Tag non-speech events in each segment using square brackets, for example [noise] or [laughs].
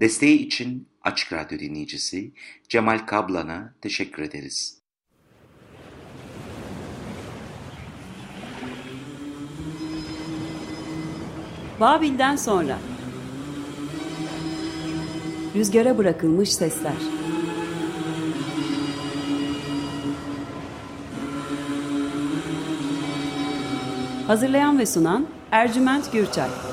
Desteği için Açık Radyo dinleyicisi Cemal Kablan'a teşekkür ederiz. Babil'den sonra. Rüzgara bırakılmış sesler. Hazırlayan ve sunan Ercüment Gürçay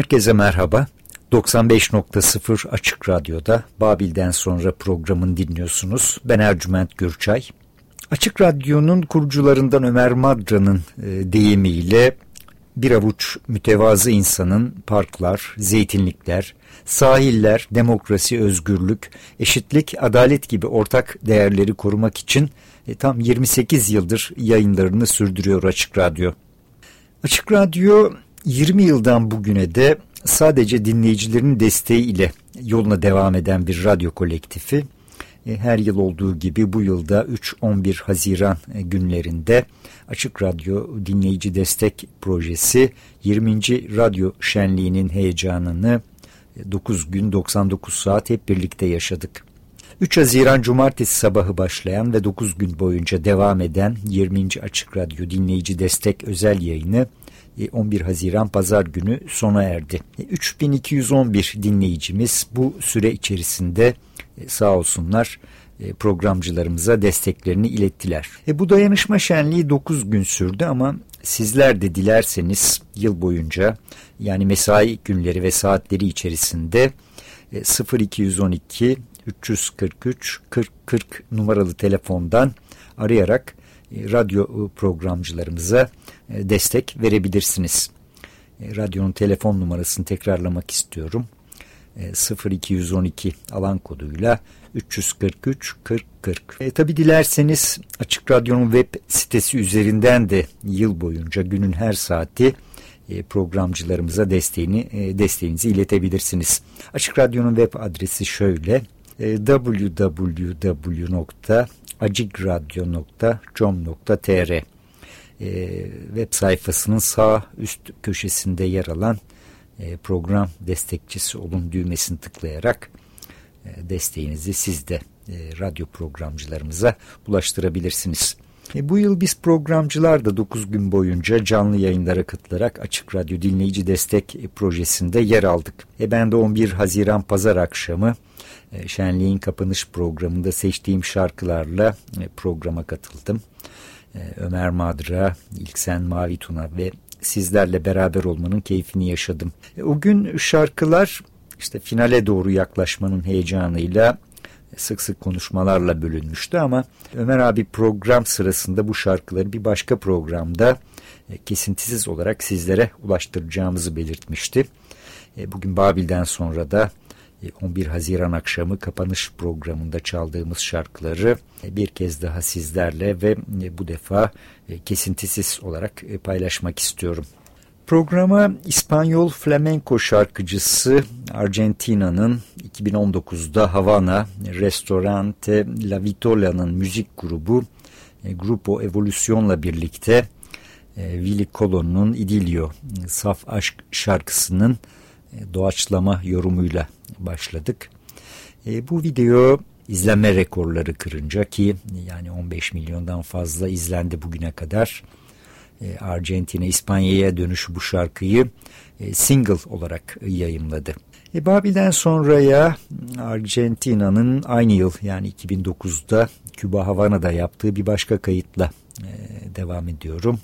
Herkese merhaba. 95.0 Açık Radyo'da Babil'den sonra programın dinliyorsunuz. Ben Ercüment Gürçay. Açık Radyo'nun kurucularından Ömer Madra'nın e, deyimiyle bir avuç mütevazı insanın parklar, zeytinlikler, sahiller, demokrasi, özgürlük, eşitlik, adalet gibi ortak değerleri korumak için e, tam 28 yıldır yayınlarını sürdürüyor Açık Radyo. Açık Radyo 20 yıldan bugüne de sadece dinleyicilerin desteği ile yoluna devam eden bir radyo kolektifi. E, her yıl olduğu gibi bu yılda 3-11 Haziran e, günlerinde Açık Radyo Dinleyici Destek Projesi 20. Radyo Şenliği'nin heyecanını 9 e, gün 99 saat hep birlikte yaşadık. 3 Haziran Cumartesi sabahı başlayan ve 9 gün boyunca devam eden 20. Açık Radyo Dinleyici Destek özel yayını 11 Haziran Pazar günü sona erdi. 3211 dinleyicimiz bu süre içerisinde e, sağ olsunlar e, programcılarımıza desteklerini ilettiler. E, bu dayanışma şenliği 9 gün sürdü ama sizler de dilerseniz yıl boyunca yani mesai günleri ve saatleri içerisinde 0212 343 40 40 numaralı telefondan arayarak e, radyo programcılarımıza destek verebilirsiniz. Radyonun telefon numarasını tekrarlamak istiyorum. 0212 alan koduyla 343 40 40. E, tabi dilerseniz Açık Radyo'nun web sitesi üzerinden de yıl boyunca günün her saati e, programcılarımıza desteğini e, desteğinizi iletebilirsiniz. Açık Radyo'nun web adresi şöyle e, www.acikradyo.com.tr e, web sayfasının sağ üst köşesinde yer alan e, program destekçisi olun düğmesini tıklayarak e, desteğinizi siz de e, radyo programcılarımıza ulaştırabilirsiniz. bu yıl biz programcılar da 9 gün boyunca canlı yayınlara katılarak Açık Radyo Dinleyici Destek Projesi'nde yer aldık. E ben de 11 Haziran Pazar akşamı Şenliğin kapanış programında seçtiğim şarkılarla programa katıldım. Ömer Madra, İlksen Mavi Tuna ve sizlerle beraber olmanın keyfini yaşadım. E, o gün şarkılar işte finale doğru yaklaşmanın heyecanıyla sık sık konuşmalarla bölünmüştü ama Ömer abi program sırasında bu şarkıları bir başka programda e, kesintisiz olarak sizlere ulaştıracağımızı belirtmişti. E, bugün Babil'den sonra da 11 Haziran akşamı kapanış programında çaldığımız şarkıları bir kez daha sizlerle ve bu defa kesintisiz olarak paylaşmak istiyorum. Programa İspanyol flamenco şarkıcısı Argentina'nın 2019'da Havana Restaurante La Vitola'nın müzik grubu Grupo Evolucion'la birlikte Willy Colon'un İdilio Saf Aşk şarkısının doğaçlama yorumuyla başladık. E, bu video izlenme rekorları kırınca ki yani 15 milyondan fazla izlendi bugüne kadar. E, Arjantin'e İspanya'ya dönüşü bu şarkıyı e, single olarak yayımladı. E, Babil'den sonraya Arjantina'nın aynı yıl yani 2009'da Küba Havana'da yaptığı bir başka kayıtla e, devam ediyorum.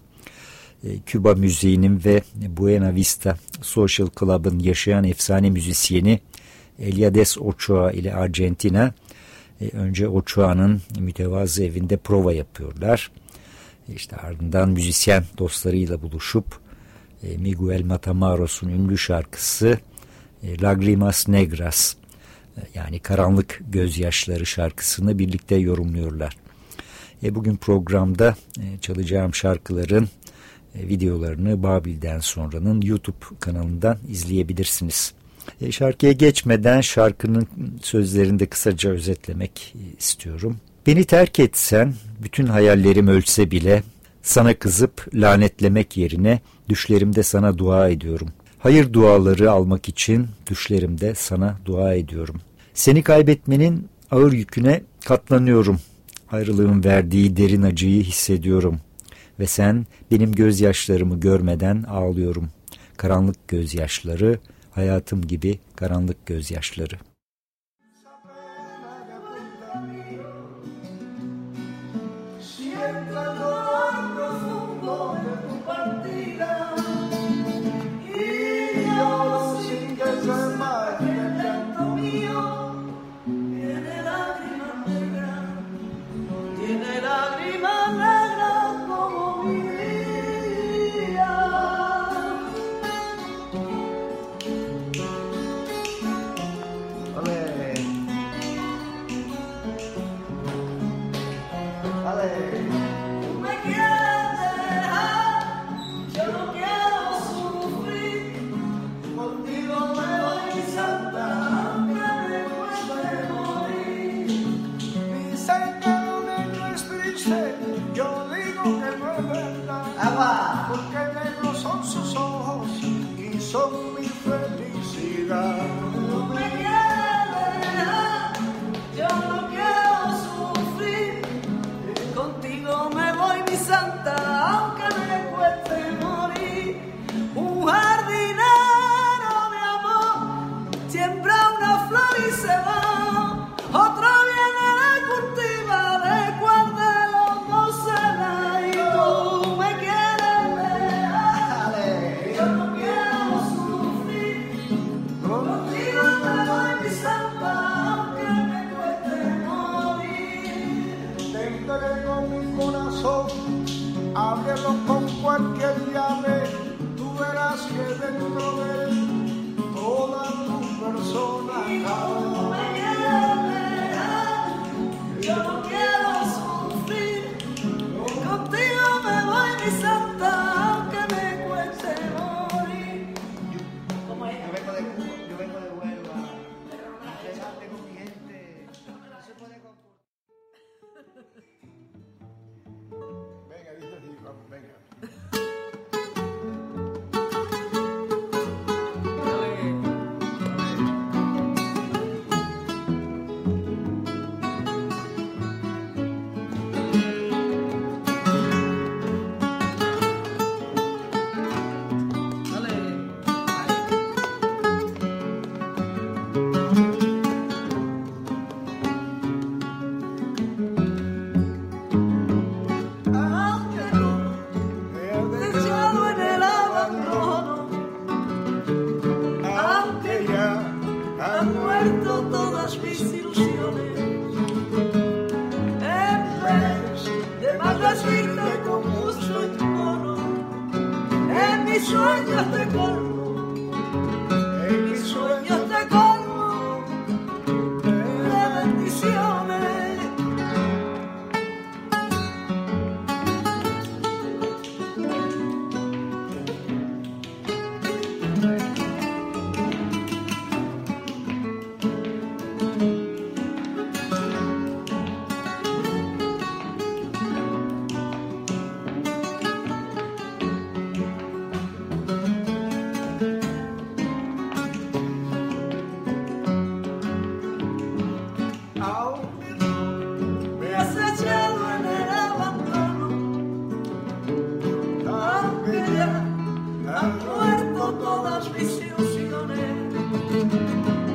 E, Küba müziğinin ve Buena Vista Social Club'ın yaşayan efsane müzisyeni Eliades Ochoa ile Argentina e, önce Ochoa'nın mütevazı evinde prova yapıyorlar. E, işte ardından müzisyen dostlarıyla buluşup Miguel Matamaros'un ünlü şarkısı Lagrimas Negras yani karanlık gözyaşları şarkısını birlikte yorumluyorlar. bugün programda çalacağım şarkıların e, videolarını Babil'den sonranın YouTube kanalından izleyebilirsiniz. E, şarkıya geçmeden şarkının sözlerini de kısaca özetlemek istiyorum. Beni terk etsen, bütün hayallerim ölse bile sana kızıp lanetlemek yerine düşlerimde sana dua ediyorum. Hayır duaları almak için düşlerimde sana dua ediyorum. Seni kaybetmenin ağır yüküne katlanıyorum. Ayrılığın verdiği derin acıyı hissediyorum ve sen benim gözyaşlarımı görmeden ağlıyorum. Karanlık gözyaşları, hayatım gibi karanlık gözyaşları. Venga, dice así, vamos, venga. tarde ya han muerto todas mis ilusiones.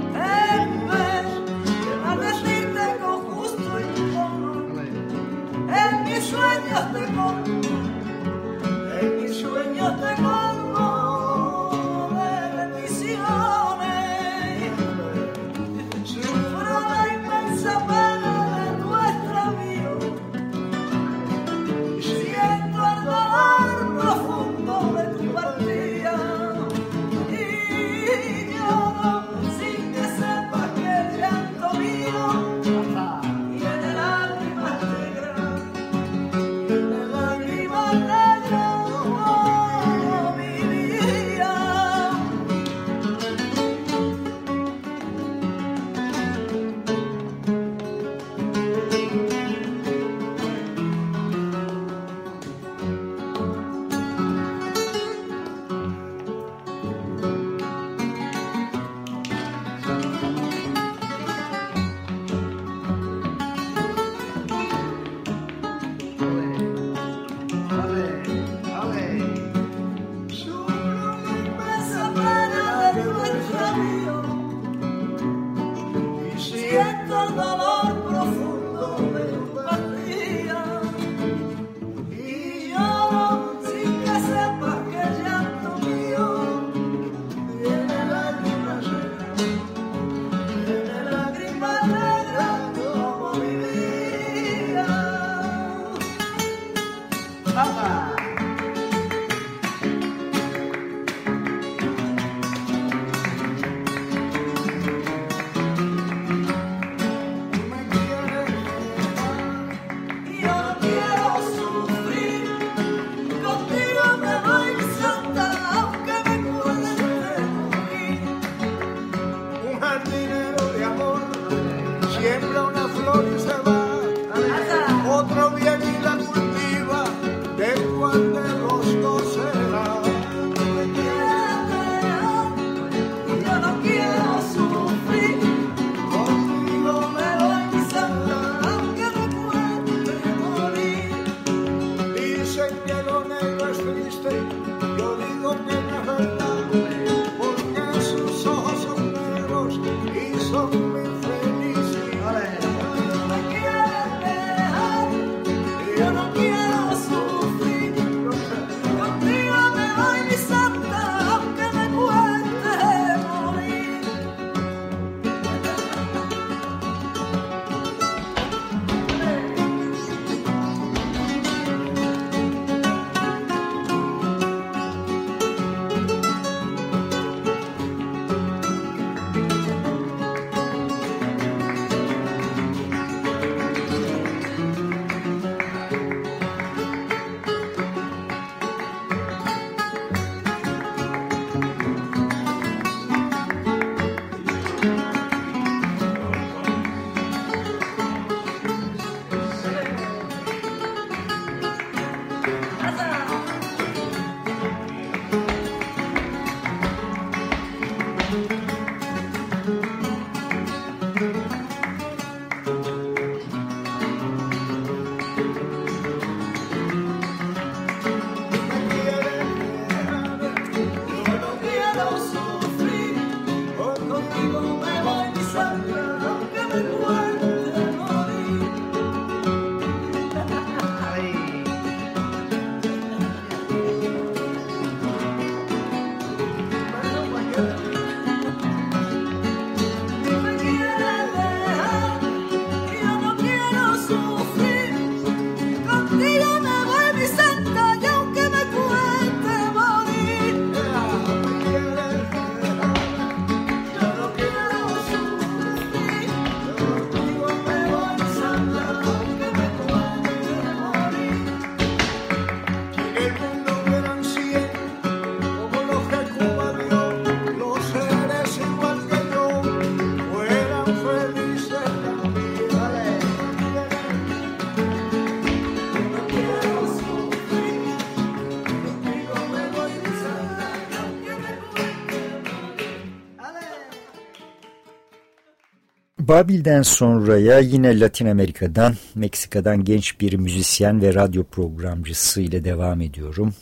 Babil'den sonraya yine Latin Amerika'dan, Meksika'dan genç bir müzisyen ve radyo programcısı ile devam ediyorum.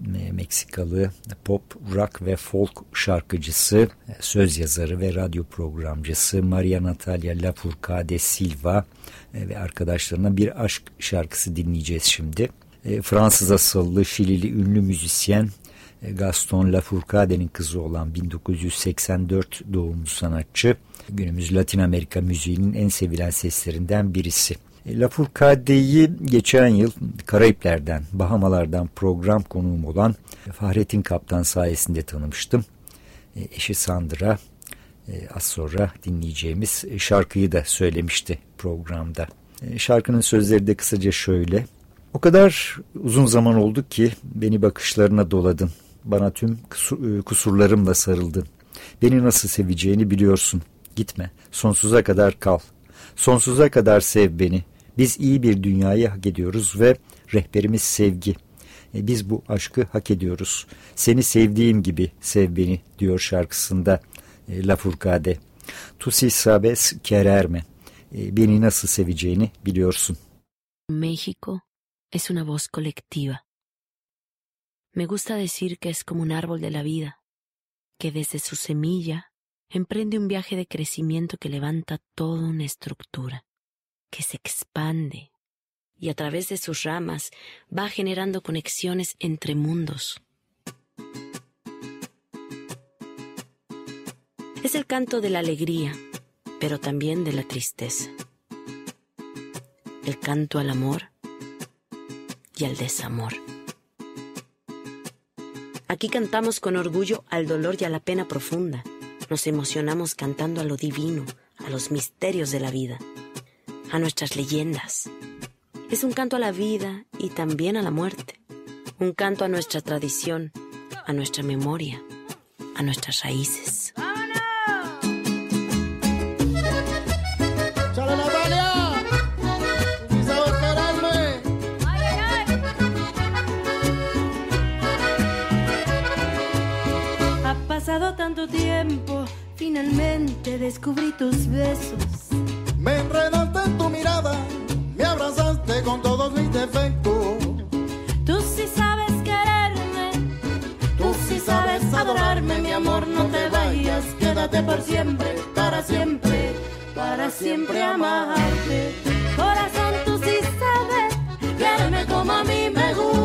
Me Meksikalı pop, rock ve folk şarkıcısı, söz yazarı ve radyo programcısı Maria Natalia Lafourcade Silva e, ve arkadaşlarına bir aşk şarkısı dinleyeceğiz şimdi. E, Fransız asıllı Şilili ünlü müzisyen e, Gaston Lafourcade'nin kızı olan 1984 doğumlu sanatçı günümüz Latin Amerika müziğinin en sevilen seslerinden birisi. E, Lafourcade'yi geçen yıl Karayipler'den, Bahamalardan program konuğum olan Fahrettin Kaptan sayesinde tanımıştım. E, eşi Sandra az sonra dinleyeceğimiz şarkıyı da söylemişti programda. Şarkının sözleri de kısaca şöyle. O kadar uzun zaman oldu ki beni bakışlarına doladın. Bana tüm e, kusurlarımla sarıldın. Beni nasıl seveceğini biliyorsun. Gitme. Sonsuza kadar kal. Sonsuza kadar sev beni. Biz iyi bir dünyayı hak ediyoruz ve rehberimiz sevgi. E, biz bu aşkı hak ediyoruz. Seni sevdiğim gibi sev beni diyor şarkısında e, La Furcade. Tu si sabes quererme. Beni nasıl seveceğini biliyorsun. México es una voz colectiva. Me gusta decir que es como un árbol de la vida, que desde su semilla emprende un viaje de crecimiento que levanta toda una estructura, que se expande y a través de sus ramas va generando conexiones entre mundos. Es el canto de la alegría, pero también de la tristeza. El canto al amor y al desamor. Aquí cantamos con orgullo al dolor y a la pena profunda. Nos emocionamos cantando a lo divino, a los misterios de la vida, a nuestras leyendas. Es un canto a la vida y también a la muerte. Un canto a nuestra tradición, a nuestra memoria, a nuestras raíces. Pasado tanto tiempo, finalmente descubrí tus besos. Me enredaste en tu mirada, me abrazaste con todos mis defectos. Tú sí sabes quererme, tú sí sabes adorarme, mi amor, no te vayas, quédate por siempre, para siempre, para siempre amarte. Corazón, tú sí sabes, quererme como a mí me gusta.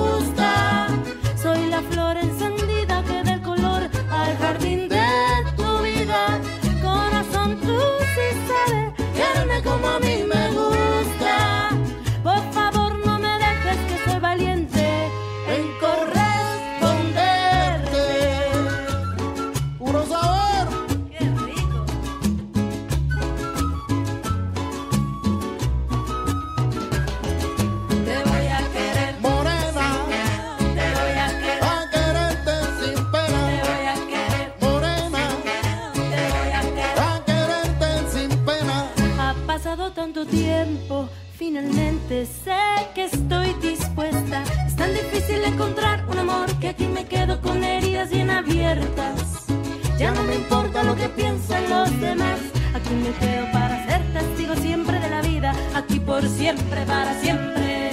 Que piensan los demás. Aquí me quedo para ser testigo siempre de la vida. Aquí por siempre, para siempre,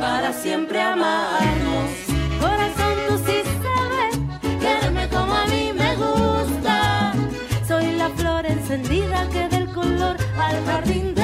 para siempre amarnos. Corazón, tú sí sabes, quererme como a mí me gusta. Soy la flor encendida que del color al jardín de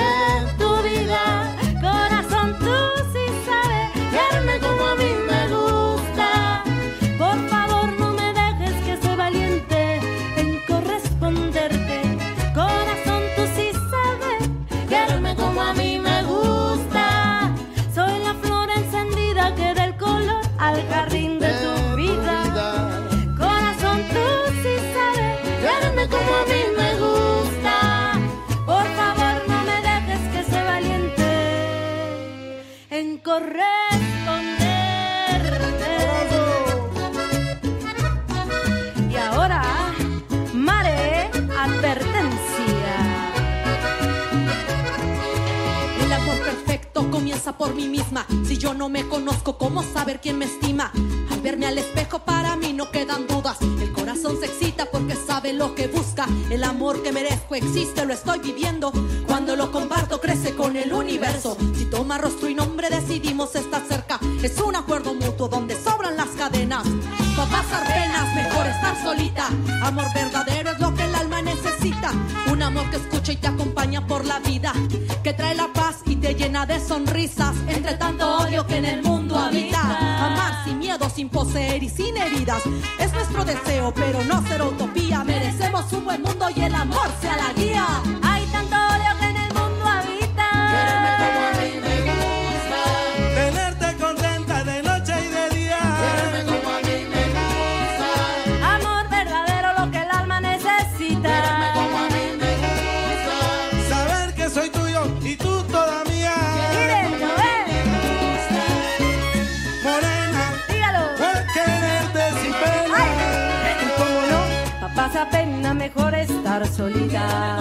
existe, lo estoy viviendo. Cuando lo comparto, crece con el universo. Si toma rostro y nombre, decidimos estar cerca. Es un acuerdo mutuo donde sobran las cadenas. Para pasar penas, mejor estar solita. Amor verdadero es lo que el alma necesita. Un amor que escucha y te acompaña por la vida. Que trae la paz y te llena de sonrisas. Entre tanto odio que en el mundo sin poseer y sin heridas. Es nuestro deseo, pero no ser utopía. Merecemos un buen mundo y el amor sea la casa.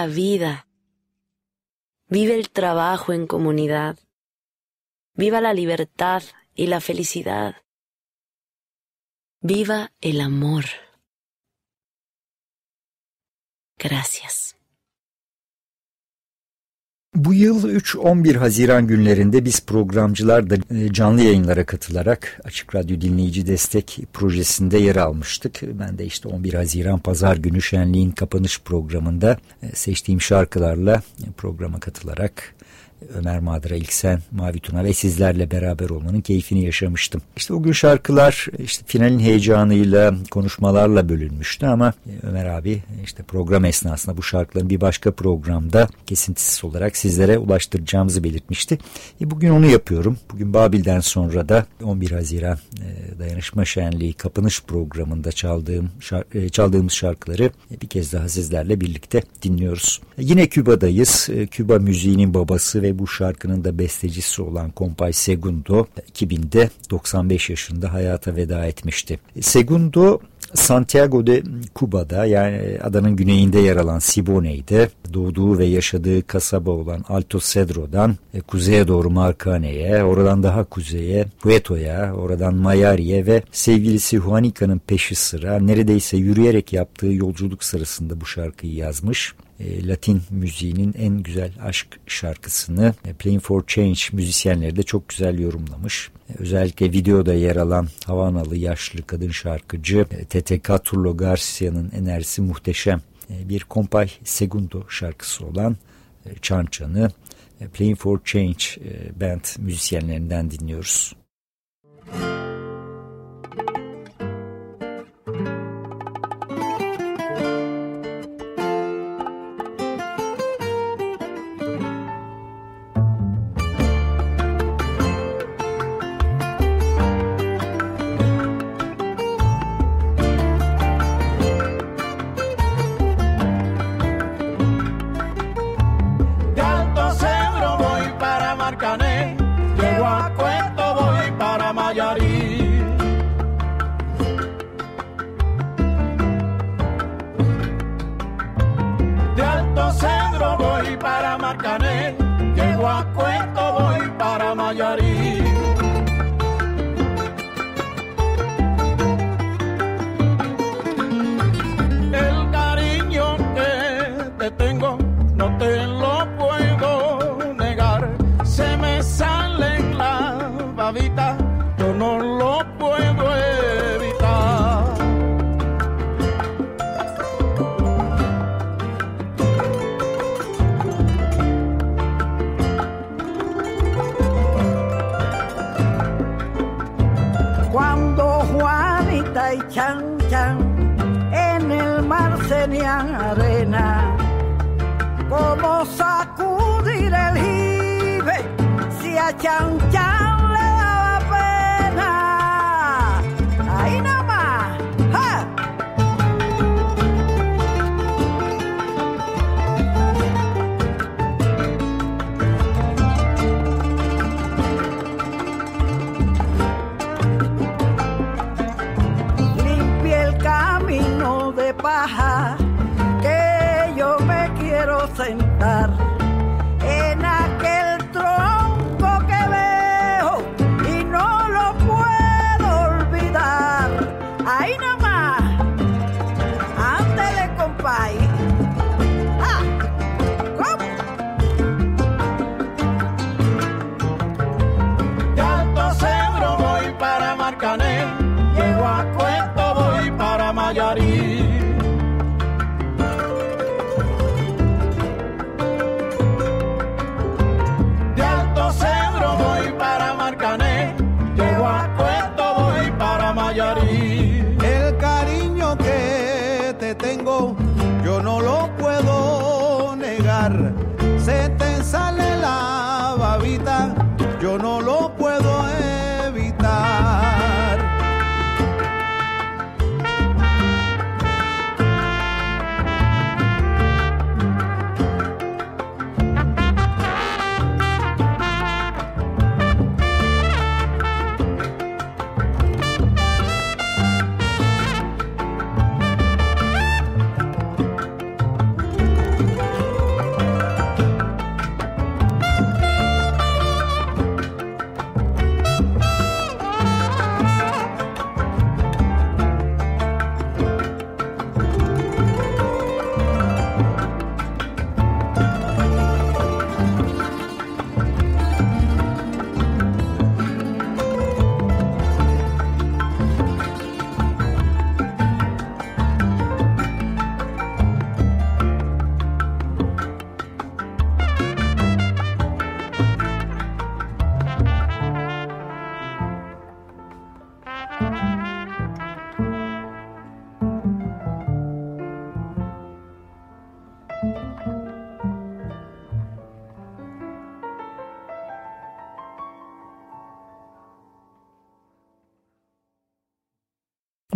La vida. Vive el trabajo en comunidad. Viva la libertad y la felicidad. Viva el amor. Gracias. Bu yıl 3-11 Haziran günlerinde biz programcılar da e, canlı yayınlara katılarak Açık Radyo Dinleyici Destek projesinde yer almıştık. Ben de işte 11 Haziran Pazar günü şenliğin kapanış programında e, seçtiğim şarkılarla e, programa katılarak Ömer Madra, İlksen, Mavi Tuna ve sizlerle beraber olmanın keyfini yaşamıştım. İşte o gün şarkılar işte finalin heyecanıyla, konuşmalarla bölünmüştü ama Ömer abi işte program esnasında bu şarkıların bir başka programda kesintisiz olarak sizlere ulaştıracağımızı belirtmişti. E bugün onu yapıyorum. Bugün Babil'den sonra da 11 Haziran e, Dayanışma Şenliği kapanış programında çaldığım şark, e, çaldığımız şarkıları bir kez daha sizlerle birlikte dinliyoruz. E, yine Küba'dayız. E, Küba müziğinin babası ve bu şarkının da bestecisi olan Compay Segundo 2000'de 95 yaşında hayata veda etmişti. Segundo Santiago de Cuba'da yani adanın güneyinde yer alan Siboney'de doğduğu ve yaşadığı kasaba olan Alto Cedro'dan e, kuzeye doğru Marcane'ye, oradan daha kuzeye Pueto'ya, oradan Mayari'ye ve sevgilisi Juanica'nın peşi sıra neredeyse yürüyerek yaptığı yolculuk sırasında bu şarkıyı yazmış. E, Latin müziğinin en güzel aşk şarkısını e, Playing for Change müzisyenleri de çok güzel yorumlamış. Özellikle videoda yer alan Havanalı yaşlı kadın şarkıcı e, TTK Turlo Garcia'nın enerjisi muhteşem. E, Bir Compay Segundo şarkısı olan e, Çan Çan'ı Playing for Change band müzisyenlerinden dinliyoruz. De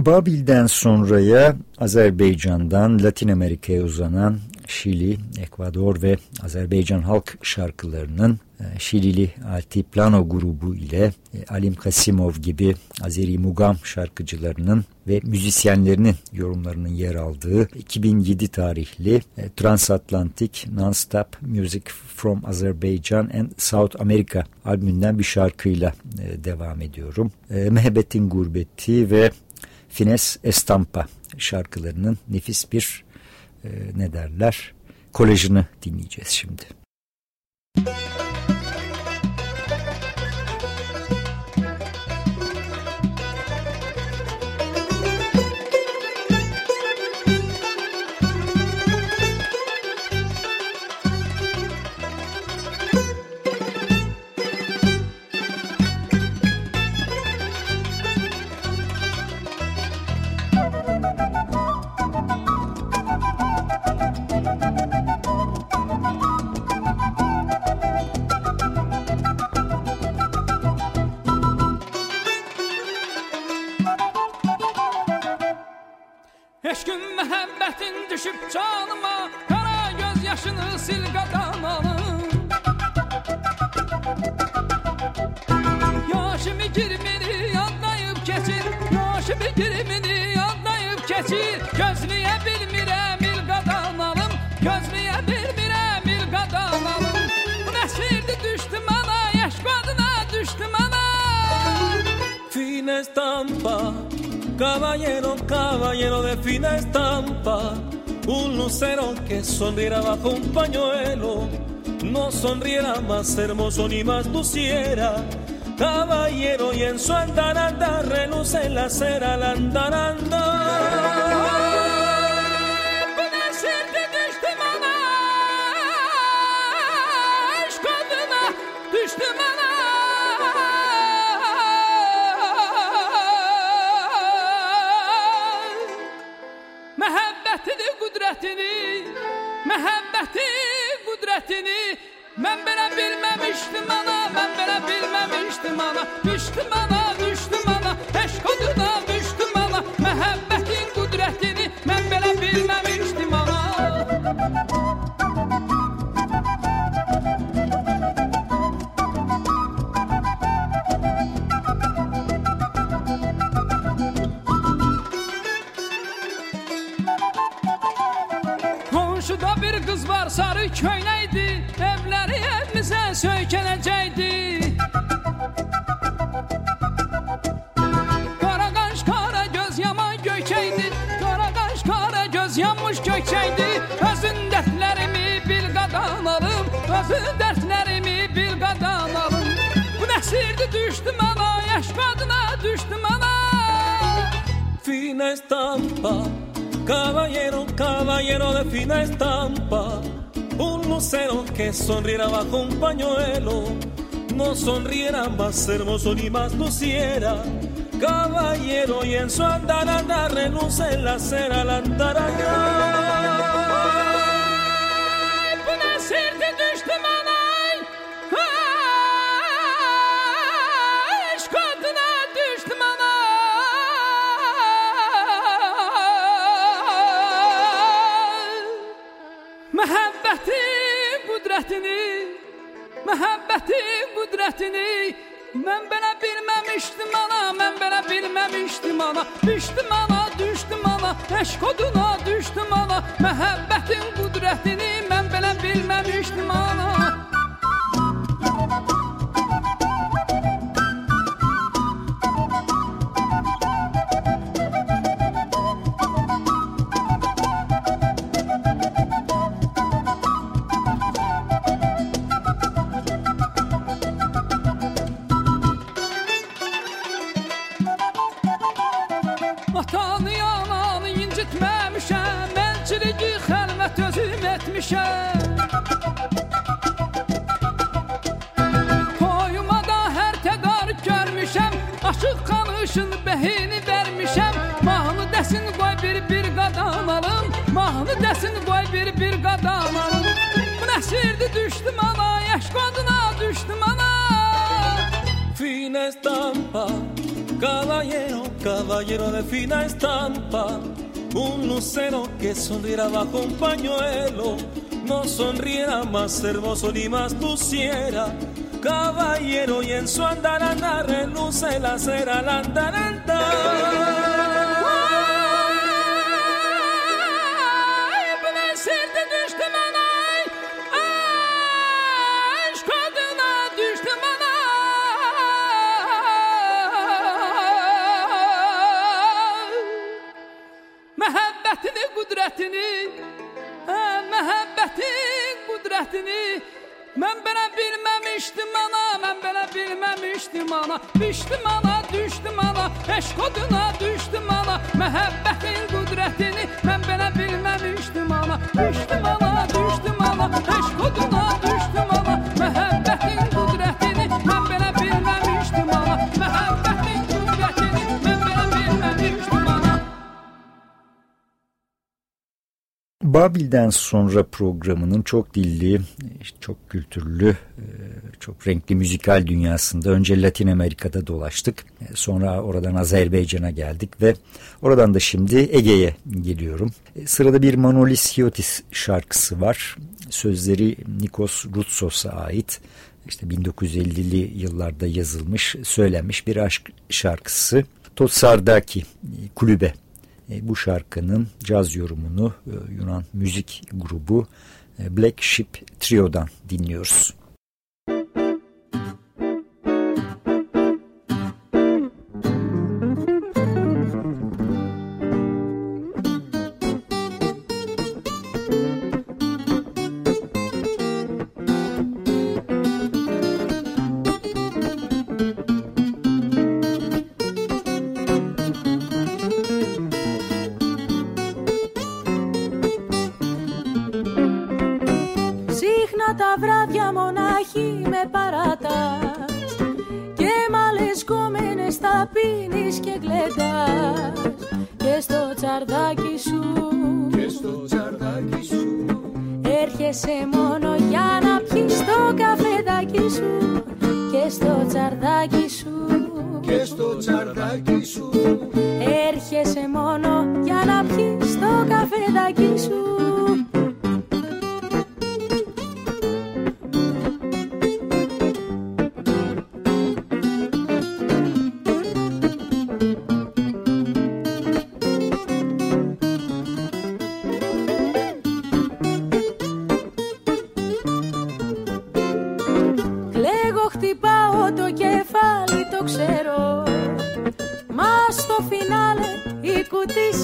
Babil'den sonraya Azerbaycan'dan Latin Amerika'ya uzanan Şili, Ekvador ve Azerbaycan halk şarkılarının e, Şilili Altiplano grubu ile e, Alim Kasimov gibi Azeri Mugam şarkıcılarının ve müzisyenlerinin yorumlarının yer aldığı 2007 tarihli e, Transatlantic Non-Stop Music from Azerbaijan and South America albümünden bir şarkıyla devam ediyorum. Mehbet'in Gurbeti ve Fines Estampa şarkılarının nefis bir e, ne derler kolajını dinleyeceğiz şimdi. Caballero, caballero de fina estampa, un lucero que sonriera bajo un pañuelo, no sonriera más hermoso ni más luciera. Caballero y en su andaranda reluce la cera la andaranda. Fina estampa, caballero, caballero de fina estampa. Un lucero que sonriera bajo un pañuelo, no sonriera más hermoso ni más luciera. Caballero y en su andar andar reluce la cera andar ana Düşdüm ana, düşdüm ana Eşq oduna düşdüm ana Məhəbbətin qudrətini Estampa, caballero, caballero de fina estampa. Un lucero que sonriera bajo un pañuelo, no sonriera más hermoso ni más luciera. Caballero y en su andar andar reluce la cera al andar Babil'den sonra programının çok dilli, çok kültürlü, e, çok renkli müzikal dünyasında önce Latin Amerika'da dolaştık. E, Sonra oradan Azerbaycan'a geldik ve oradan da şimdi Ege'ye geliyorum. E, Sırada bir Manolis Hiotis şarkısı var. Sözleri Nikos Routsos'a ait. İşte 1950'li yıllarda yazılmış, söylenmiş bir aşk şarkısı. Totsardaki kulübe bu şarkının caz yorumunu e, Yunan müzik grubu e, Black Ship Trio'dan dinliyoruz.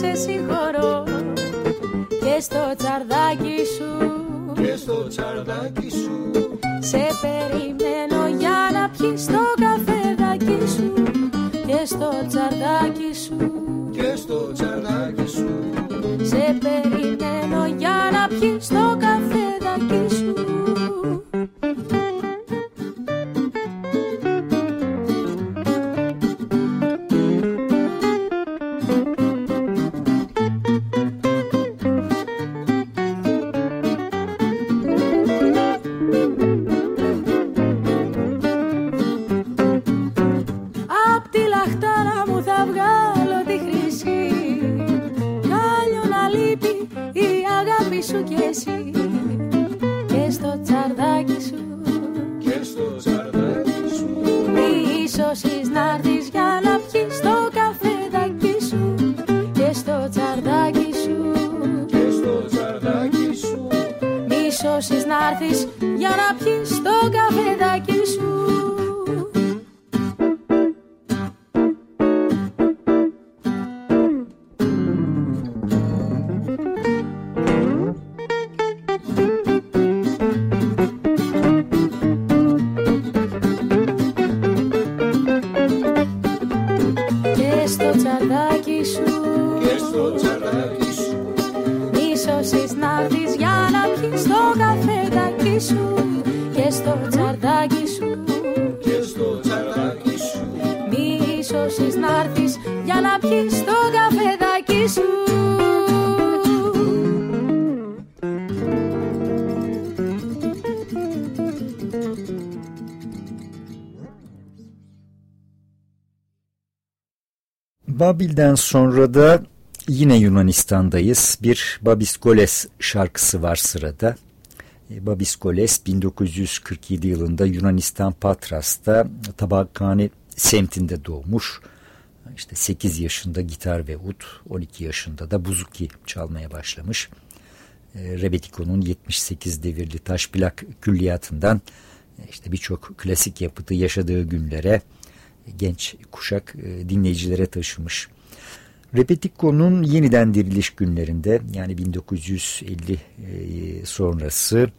Σε συγχωρώ. Και στο τσαρδάκι σου. Και στο τσαρδάκι σου. Σε περιμένω για να πιεις το καφεδάκι σου. Και στο τσαρδάκι ίσως να έρθεις για να πιεις το καφεδάκι σου Babil'den sonra da yine Yunanistan'dayız. Bir Babis Goles şarkısı var sırada. E, Babis Goles 1947 yılında Yunanistan Patras'ta Tabakhane semtinde doğmuş. İşte 8 yaşında gitar ve ut, 12 yaşında da buzuki çalmaya başlamış. E, Rebetiko'nun 78 devirli taş plak külliyatından e, işte birçok klasik yapıtı yaşadığı günlere genç kuşak e, dinleyicilere taşımış. Repetiko'nun yeniden diriliş günlerinde yani 1950 e, sonrası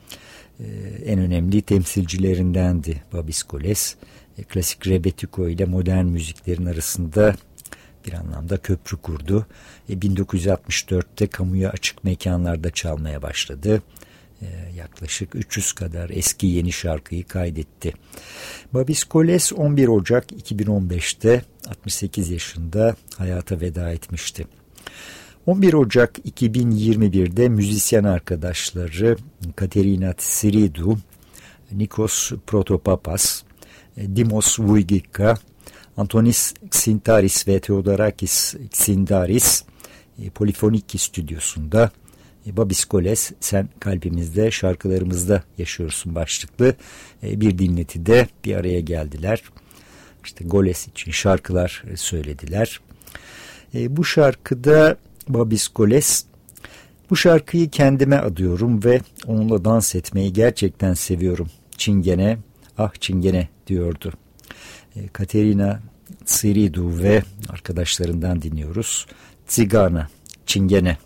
e, en önemli temsilcilerindendi Babis Goles. E, Klasik Rebetiko ile modern müziklerin arasında bir anlamda köprü kurdu. E, 1964'te kamuya açık mekanlarda çalmaya başladı. E, yaklaşık 300 kadar eski yeni şarkıyı kaydetti. Babis Koles 11 Ocak 2015'te 68 yaşında hayata veda etmişti. 11 Ocak 2021'de müzisyen arkadaşları Katerina Tsiridou, Nikos Protopapas, Dimos Vujgika, Antonis Xintaris ve Theodorakis Xindaris e, Polifoniki stüdyosunda e, Babis Koles sen kalbimizde şarkılarımızda yaşıyorsun başlıklı e, bir dinletide bir araya geldiler. İşte Goles için şarkılar e, söylediler. E, bu şarkıda Babis Goles bu şarkıyı kendime adıyorum ve onunla dans etmeyi gerçekten seviyorum. Çingene, ah çingene diyordu. E, Katerina Tsiridou ve arkadaşlarından dinliyoruz. Tsigana, çingene.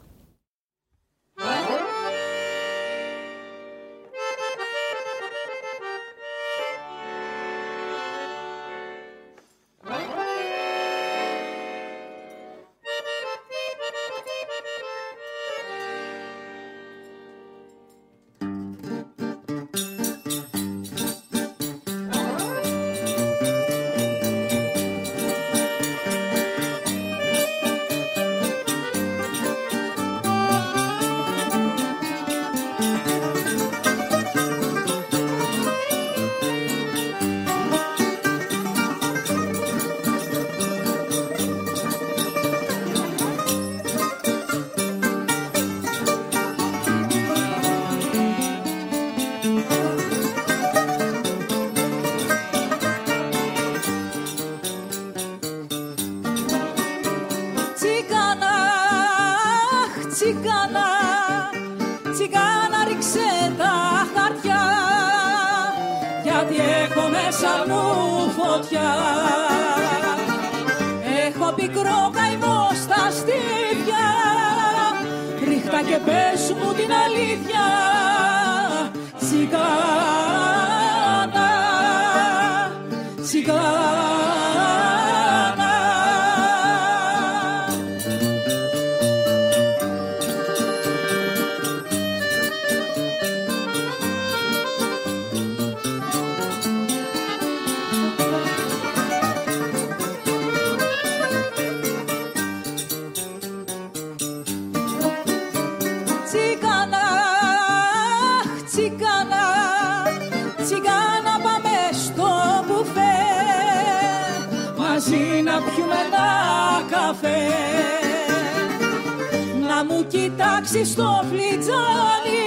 Κοιτάξει στο φλιτζάνι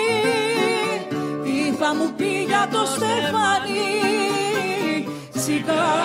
Τι θα μου πει για το στεφάνι. Τσιγάνα,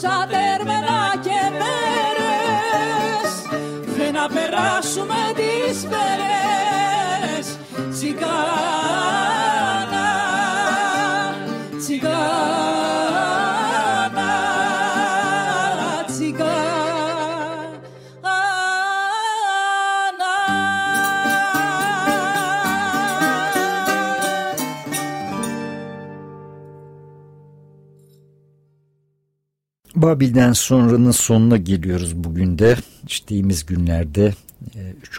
Shot Babil'den sonranın sonuna geliyoruz bugün de. İçtiğimiz günlerde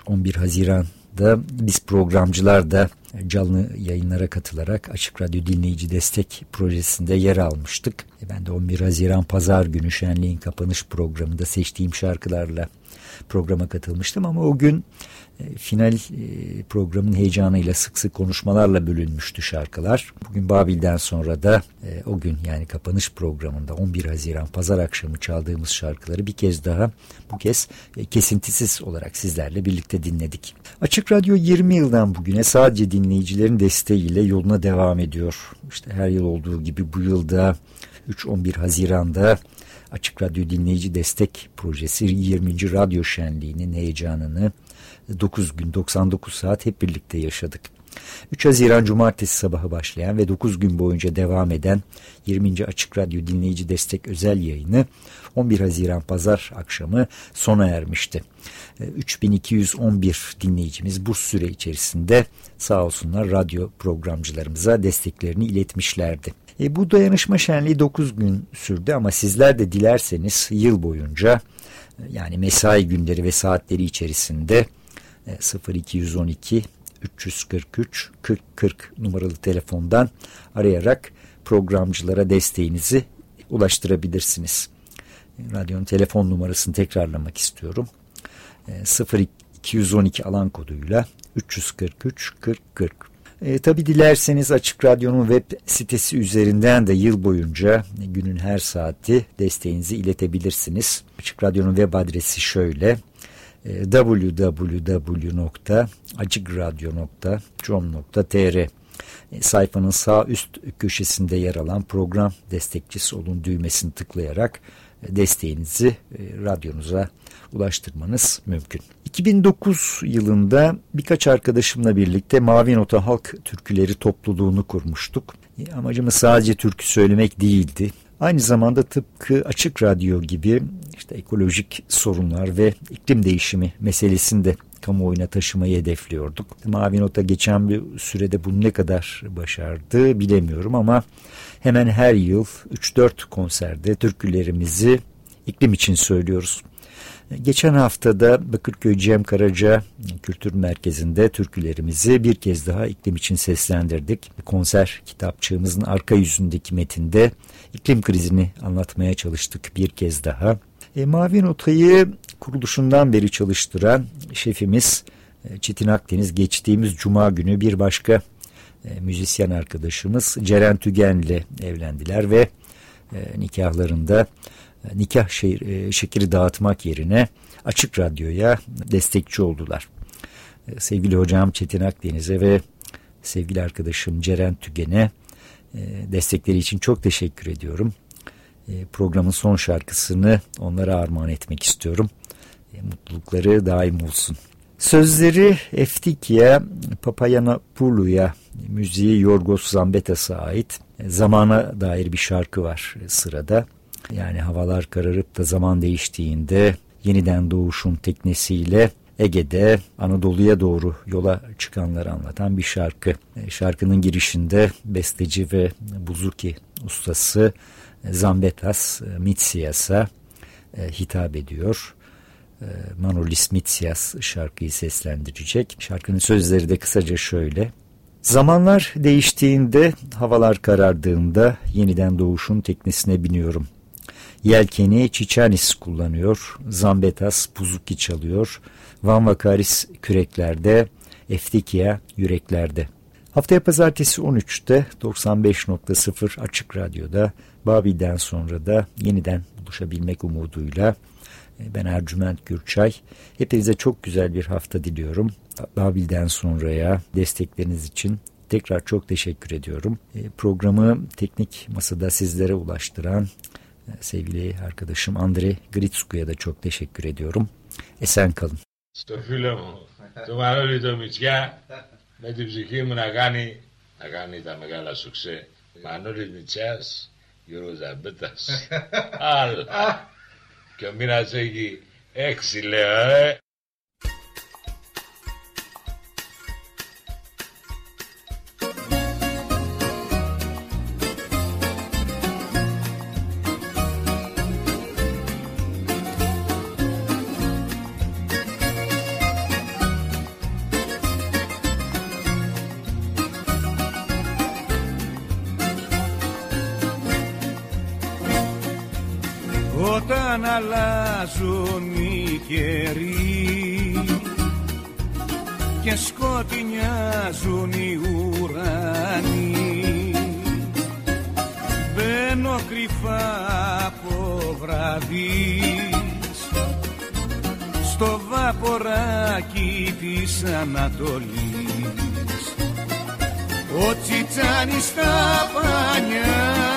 3-11 Haziran'da biz programcılar da canlı yayınlara katılarak Açık Radyo Dinleyici Destek Projesi'nde yer almıştık. E, ben de 11 Haziran Pazar günü Şenliğin kapanış programında seçtiğim şarkılarla programa katılmıştım ama o gün e, final e, programın heyecanıyla sık sık konuşmalarla bölünmüştü şarkılar. Bugün Babil'den sonra da e, o gün yani kapanış programında 11 Haziran pazar akşamı çaldığımız şarkıları bir kez daha bu kez kesintisiz olarak sizlerle birlikte dinledik. Açık Radyo 20 yıldan bugüne sadece dinleyicilerin desteğiyle yoluna devam ediyor. İşte her yıl olduğu gibi bu yılda 3-11 Haziran'da Açık Radyo Dinleyici Destek Projesi 20. Radyo Şenliği'nin heyecanını 9 gün 99 saat hep birlikte yaşadık. 3 Haziran Cumartesi sabahı başlayan ve 9 gün boyunca devam eden 20. Açık Radyo Dinleyici Destek özel yayını 11 Haziran Pazar akşamı sona ermişti. 3211 dinleyicimiz bu süre içerisinde sağ olsunlar radyo programcılarımıza desteklerini iletmişlerdi. E, bu dayanışma şenliği 9 gün sürdü ama sizler de dilerseniz yıl boyunca yani mesai günleri ve saatleri içerisinde 0212 343 40 40 numaralı telefondan arayarak programcılara desteğinizi ulaştırabilirsiniz. Radyonun telefon numarasını tekrarlamak istiyorum. 0212 alan koduyla 343 40 40. E, Tabi dilerseniz Açık Radyo'nun web sitesi üzerinden de yıl boyunca günün her saati desteğinizi iletebilirsiniz. Açık Radyo'nun web adresi şöyle www.acikradyo.com.tr e, sayfanın sağ üst köşesinde yer alan program destekçisi olun düğmesini tıklayarak desteğinizi e, radyonuza ulaştırmanız mümkün. 2009 yılında birkaç arkadaşımla birlikte Mavi Nota Halk Türküleri topluluğunu kurmuştuk. E, amacımız sadece türkü söylemek değildi. Aynı zamanda tıpkı açık radyo gibi işte ekolojik sorunlar ve iklim değişimi meselesini de kamuoyuna taşımayı hedefliyorduk. Mavi Nota geçen bir sürede bunu ne kadar başardı bilemiyorum ama hemen her yıl 3-4 konserde türkülerimizi iklim için söylüyoruz. Geçen haftada Bakırköy Cem Karaca Kültür Merkezi'nde türkülerimizi bir kez daha iklim için seslendirdik. Konser kitapçığımızın arka yüzündeki metinde iklim krizini anlatmaya çalıştık bir kez daha. E, Mavi Nota'yı kuruluşundan beri çalıştıran şefimiz e, Çetin Akdeniz geçtiğimiz cuma günü bir başka e, müzisyen arkadaşımız Ceren Tügen ile evlendiler ve e, nikahlarında e, nikah şehir, e, şekeri dağıtmak yerine açık radyoya destekçi oldular. E, sevgili hocam Çetin Akdeniz'e ve sevgili arkadaşım Ceren Tügen'e e, destekleri için çok teşekkür ediyorum. E, programın son şarkısını onlara armağan etmek istiyorum. E, mutlulukları daim olsun. Sözleri Eftikia Papayanapulu'ya, müziği Yorgos Zambetas'a ait e, zamana dair bir şarkı var sırada. Yani havalar kararıp da zaman değiştiğinde yeniden doğuşun teknesiyle Ege'de Anadolu'ya doğru yola çıkanları anlatan bir şarkı. Şarkının girişinde besteci ve buzuki ustası Zambetas Mitsias'a hitap ediyor. Manolis Mitsias şarkıyı seslendirecek. Şarkının sözleri de kısaca şöyle. Zamanlar değiştiğinde, havalar karardığında yeniden doğuşun teknesine biniyorum. Yelkeni Çiçanis kullanıyor, Zambetas Buzuki çalıyor, Van Vakaris küreklerde, Eftikia yüreklerde. Haftaya pazartesi 13'te 95.0 Açık Radyo'da Babil'den sonra da yeniden buluşabilmek umuduyla ben Ercüment Gürçay. Hepinize çok güzel bir hafta diliyorum. Babil'den sonraya destekleriniz için tekrar çok teşekkür ediyorum. E, programı teknik masada sizlere ulaştıran e, sevgili arkadaşım Andrei Gritsku'ya da çok teşekkür ediyorum. Esen kalın. Στο φίλο μου, το Μανώλη το Μητσιά, με την ψυχή μου να κάνει, να κάνει τα μεγάλα σουξέ. Μανώλης Μητσιάς, Γιώργος Ζαμπέτας. [laughs] Αλλά, Και ο μήνας έχει έξι λέω, ε. Όταν αλλάζουν οι καιροί και σκοτεινιάζουν οι ουρανοί. Μπαίνω κρυφά από βραδείς στο βαποράκι της Ανατολής. Ο Τσιτσάνης στα πανιά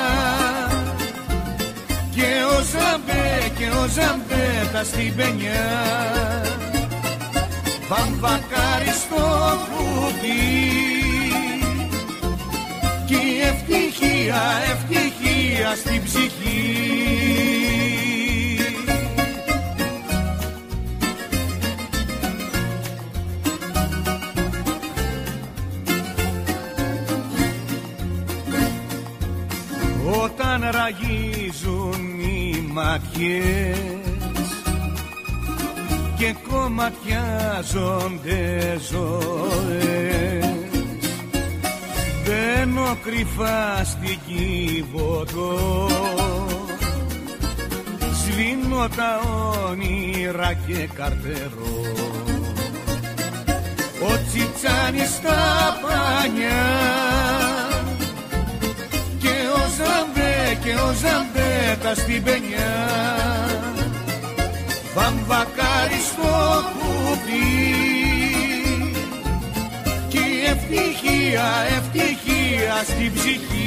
και ο Ζαμπέ και ο Ζαμπέτα στην πενιά. Βαμβακάρι στο κουτί κι η ευτυχία, ευτυχία στην ψυχή ματιές και κομματιάζονται ζωές. Μπαίνω κρυφά στην κύβωτο σβήνω τα όνειρα και καρτερώ. Ο τσιτσάνης στα πανιά και ο Ζαμπέ και ο Ζαμπέτα στην πενιά βαμβακάρι στο κουτί κι η ευτυχία, ευτυχία στην ψυχή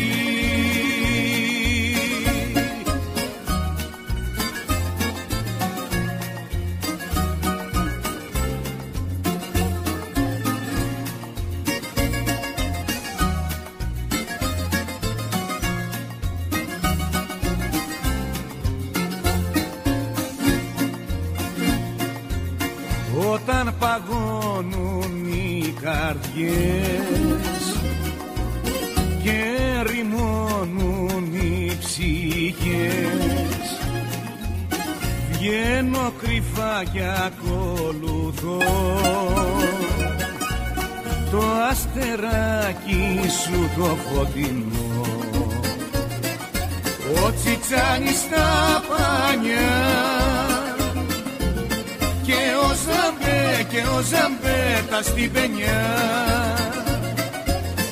και ρημώνουν οι ψυχές. Βγαίνω κρυφά και ακολουθώ το αστεράκι σου το φωτεινό. Ο τσιτσάνι στα πανιά και ο Ζαμπέ και ο Ζαμπέτα στην πενιά.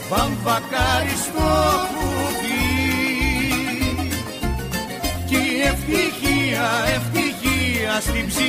Βαμβακάρι στο κουμπί και η ευτυχία, ευτυχία στην ψυχή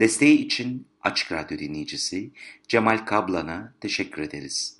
Desteği için Açık Radyo dinleyicisi Cemal Kablan'a teşekkür ederiz.